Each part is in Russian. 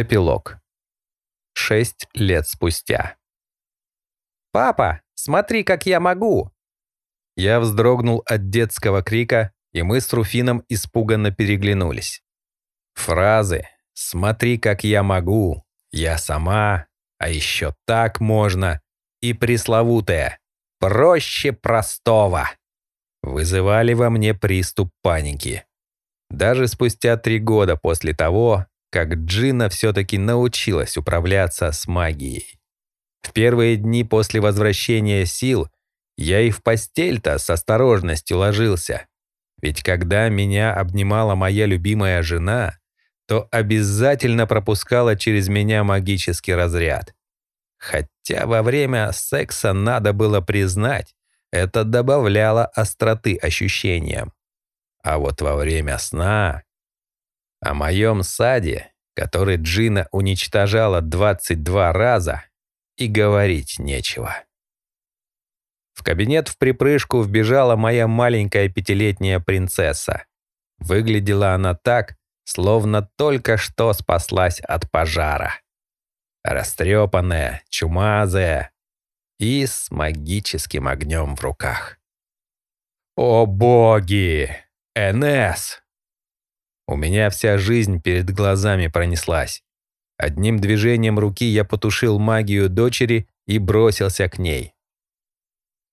Эпилог. Шесть лет спустя. «Папа, смотри, как я могу!» Я вздрогнул от детского крика, и мы с Руфином испуганно переглянулись. Фразы «Смотри, как я могу», «Я сама», «А еще так можно» и пресловутое «Проще простого» вызывали во мне приступ паники. Даже спустя три года после того, как Джина все-таки научилась управляться с магией. В первые дни после возвращения сил я и в постель-то с осторожностью ложился. Ведь когда меня обнимала моя любимая жена, то обязательно пропускала через меня магический разряд. Хотя во время секса надо было признать, это добавляло остроты ощущениям. А вот во время сна о моем саде, который Джина уничтожала 22 раза, и говорить нечего. В кабинет в припрыжку вбежала моя маленькая пятилетняя принцесса. Выглядела она так, словно только что спаслась от пожара. Растрепанная, чумазая и с магическим огнем в руках. «О боги! НС!» У меня вся жизнь перед глазами пронеслась. Одним движением руки я потушил магию дочери и бросился к ней.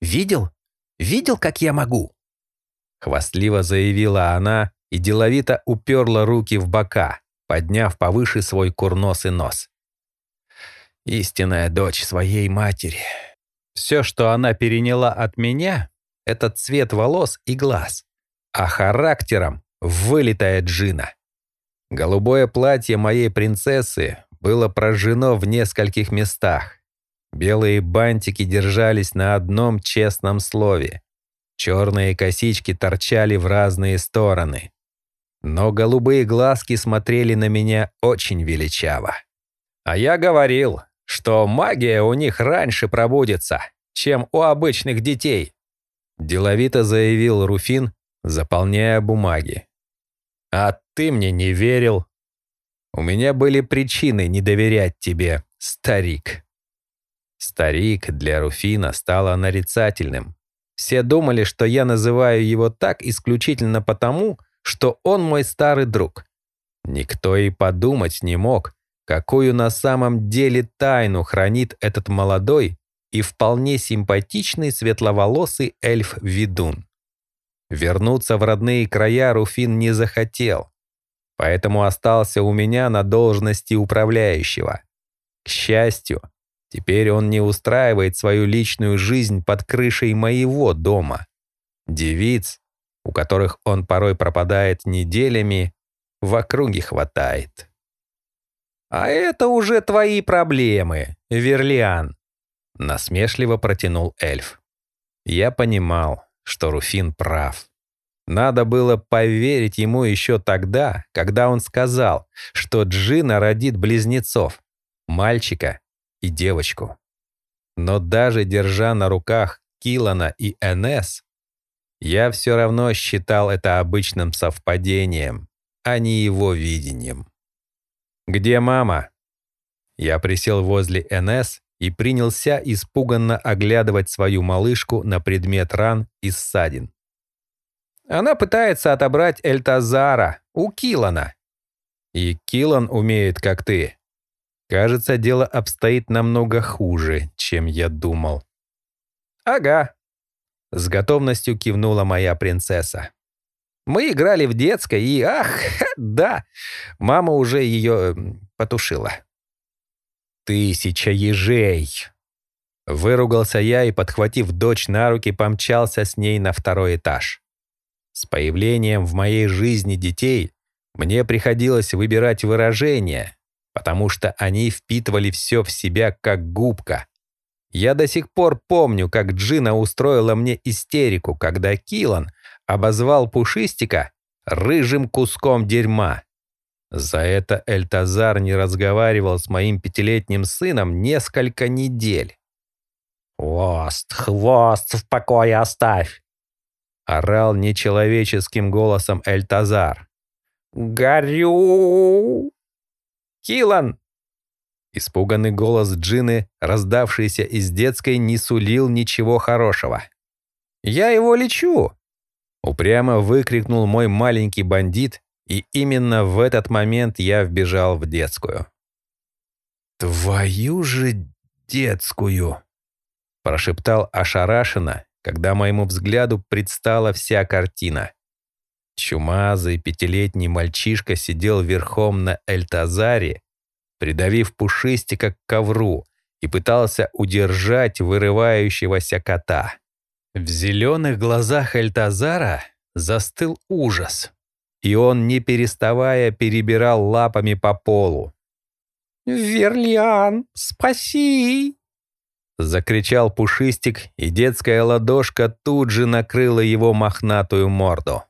«Видел? Видел, как я могу?» Хвастливо заявила она и деловито уперла руки в бока, подняв повыше свой курносый нос. Истинная дочь своей матери. Все, что она переняла от меня, это цвет волос и глаз, а характером вылитая джина. Голубое платье моей принцессы было прожжено в нескольких местах. Белые бантики держались на одном честном слове. Черные косички торчали в разные стороны. Но голубые глазки смотрели на меня очень величаво. А я говорил, что магия у них раньше пробудется, чем у обычных детей. Деловито заявил Руфин, заполняя бумаги. «А ты мне не верил. У меня были причины не доверять тебе, старик». Старик для Руфина стало нарицательным. Все думали, что я называю его так исключительно потому, что он мой старый друг. Никто и подумать не мог, какую на самом деле тайну хранит этот молодой и вполне симпатичный светловолосый эльф-ведун. Вернуться в родные края Руфин не захотел, поэтому остался у меня на должности управляющего. К счастью, теперь он не устраивает свою личную жизнь под крышей моего дома. Девиц, у которых он порой пропадает неделями, в округе хватает. «А это уже твои проблемы, Верлиан», — насмешливо протянул эльф. Я понимал, что Руфин прав. Надо было поверить ему еще тогда, когда он сказал, что Джина родит близнецов, мальчика и девочку. Но даже держа на руках Килана и Энес, я все равно считал это обычным совпадением, а не его видением. «Где мама?» Я присел возле Энес и принялся испуганно оглядывать свою малышку на предмет ран и ссадин. Она пытается отобрать Эльтазара у Килана. И Килан умеет, как ты. Кажется, дело обстоит намного хуже, чем я думал. Ага. С готовностью кивнула моя принцесса. Мы играли в детской, и, ах, да, мама уже ее эм, потушила. «Тысяча ежей!» Выругался я и, подхватив дочь на руки, помчался с ней на второй этаж. С появлением в моей жизни детей мне приходилось выбирать выражения, потому что они впитывали все в себя как губка. Я до сих пор помню, как Джина устроила мне истерику, когда Килан обозвал Пушистика рыжим куском дерьма. За это Эльтазар не разговаривал с моим пятилетним сыном несколько недель. «Хвост, хвост в покое оставь!» Орал нечеловеческим голосом Эльтазар. «Горю!» Килан!» Испуганный голос Джины, раздавшийся из детской, не сулил ничего хорошего. «Я его лечу!» Упрямо выкрикнул мой маленький бандит, и именно в этот момент я вбежал в детскую. «Твою же детскую!» прошептал ошарашенно, когда моему взгляду предстала вся картина. Чумазый пятилетний мальчишка сидел верхом на Эльтазаре, придавив пушистика к ковру, и пытался удержать вырывающегося кота. В зеленых глазах Эльтазара застыл ужас, и он, не переставая, перебирал лапами по полу. «Верлиан, спаси!» Закричал Пушистик, и детская ладошка тут же накрыла его мохнатую морду.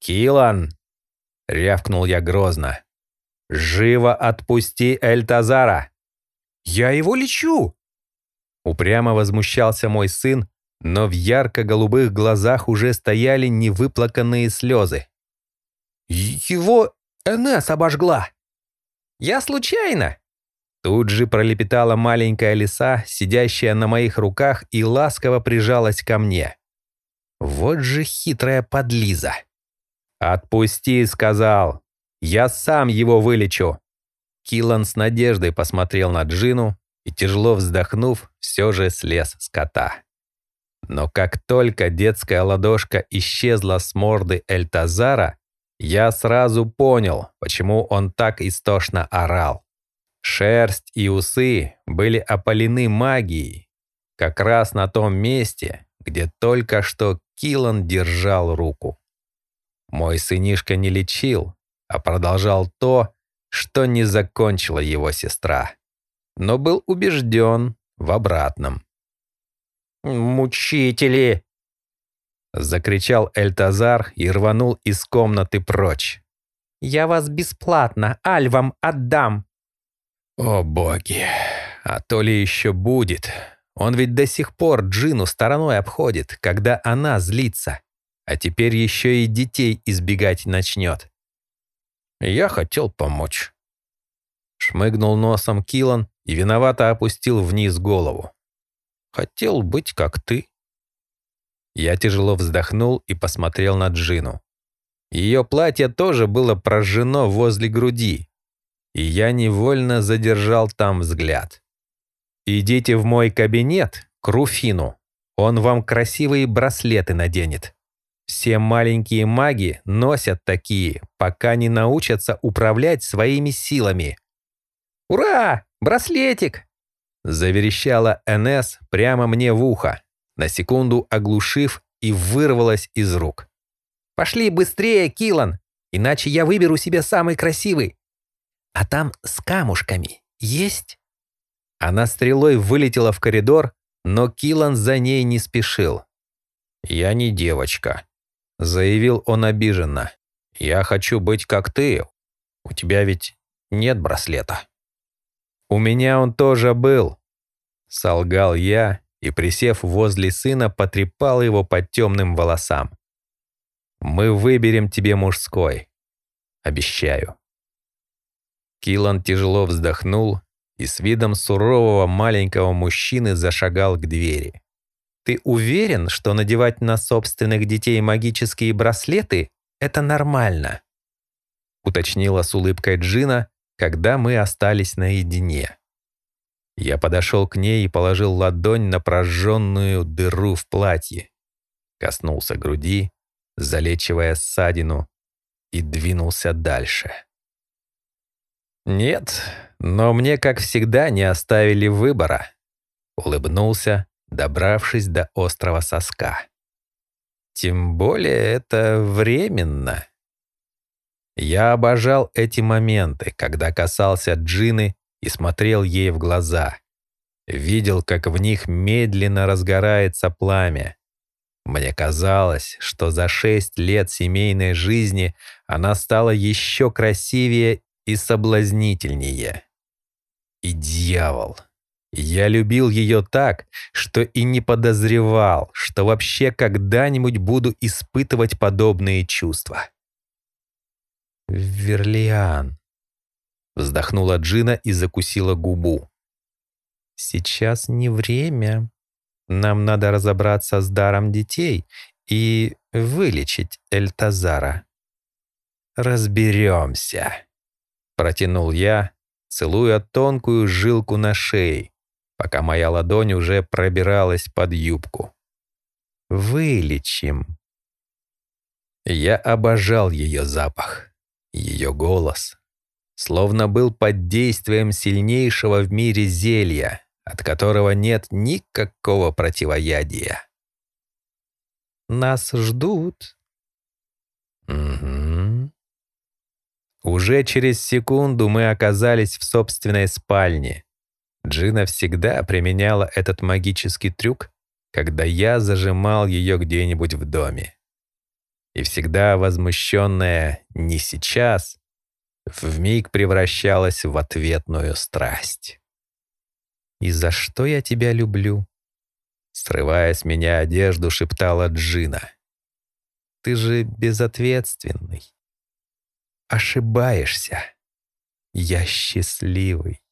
«Килан!» — рявкнул я грозно. «Живо отпусти Эльтазара!» «Я его лечу!» Упрямо возмущался мой сын, но в ярко-голубых глазах уже стояли невыплаканные слезы. «Его НС обожгла!» «Я случайно!» Тут же пролепетала маленькая лиса, сидящая на моих руках, и ласково прижалась ко мне. Вот же хитрая подлиза. «Отпусти», — сказал. «Я сам его вылечу». Киллан с надеждой посмотрел на Джину и, тяжело вздохнув, все же слез с кота. Но как только детская ладошка исчезла с морды Эльтазара, я сразу понял, почему он так истошно орал. Шерсть и усы были опалены магией, как раз на том месте, где только что Килан держал руку. Мой сынишка не лечил, а продолжал то, что не закончила его сестра, но был убежден в обратном. «Мучители!» Закричал Эльтазар и рванул из комнаты прочь. «Я вас бесплатно альвам отдам!» О боги, а то ли еще будет. Он ведь до сих пор Джину стороной обходит, когда она злится. А теперь еще и детей избегать начнет. Я хотел помочь. Шмыгнул носом Килан и виновато опустил вниз голову. Хотел быть как ты. Я тяжело вздохнул и посмотрел на Джину. Ее платье тоже было прожжено возле груди, и я невольно задержал там взгляд. «Идите в мой кабинет, к Руфину. Он вам красивые браслеты наденет. Все маленькие маги носят такие, пока не научатся управлять своими силами». «Ура! Браслетик!» Заверещала НС прямо мне в ухо на секунду оглушив и вырвалась из рук. «Пошли быстрее, Килан, иначе я выберу себе самый красивый. А там с камушками есть?» Она стрелой вылетела в коридор, но Килан за ней не спешил. «Я не девочка», — заявил он обиженно. «Я хочу быть как ты. У тебя ведь нет браслета». «У меня он тоже был», — солгал я и, присев возле сына, потрепал его по темным волосам. «Мы выберем тебе мужской. Обещаю». Килан тяжело вздохнул и с видом сурового маленького мужчины зашагал к двери. «Ты уверен, что надевать на собственных детей магические браслеты — это нормально?» уточнила с улыбкой Джина, когда мы остались наедине. Я подошел к ней и положил ладонь на прожженную дыру в платье. Коснулся груди, залечивая ссадину, и двинулся дальше. «Нет, но мне, как всегда, не оставили выбора», — улыбнулся, добравшись до острого соска. «Тем более это временно». Я обожал эти моменты, когда касался Джины и смотрел ей в глаза. Видел, как в них медленно разгорается пламя. Мне казалось, что за шесть лет семейной жизни она стала еще красивее и соблазнительнее. И дьявол. Я любил ее так, что и не подозревал, что вообще когда-нибудь буду испытывать подобные чувства. Верлиан. Вздохнула Джина и закусила губу. «Сейчас не время. Нам надо разобраться с даром детей и вылечить Эльтазара». «Разберемся», — протянул я, целуя тонкую жилку на шее, пока моя ладонь уже пробиралась под юбку. «Вылечим». Я обожал ее запах, ее голос, словно был под действием сильнейшего в мире зелья, от которого нет никакого противоядия. «Нас ждут». Угу. Уже через секунду мы оказались в собственной спальне. Джина всегда применяла этот магический трюк, когда я зажимал ее где-нибудь в доме. И всегда возмущенная «не сейчас» вмиг превращалась в ответную страсть. «И за что я тебя люблю?» Срывая с меня одежду, шептала Джина. «Ты же безответственный. Ошибаешься. Я счастливый.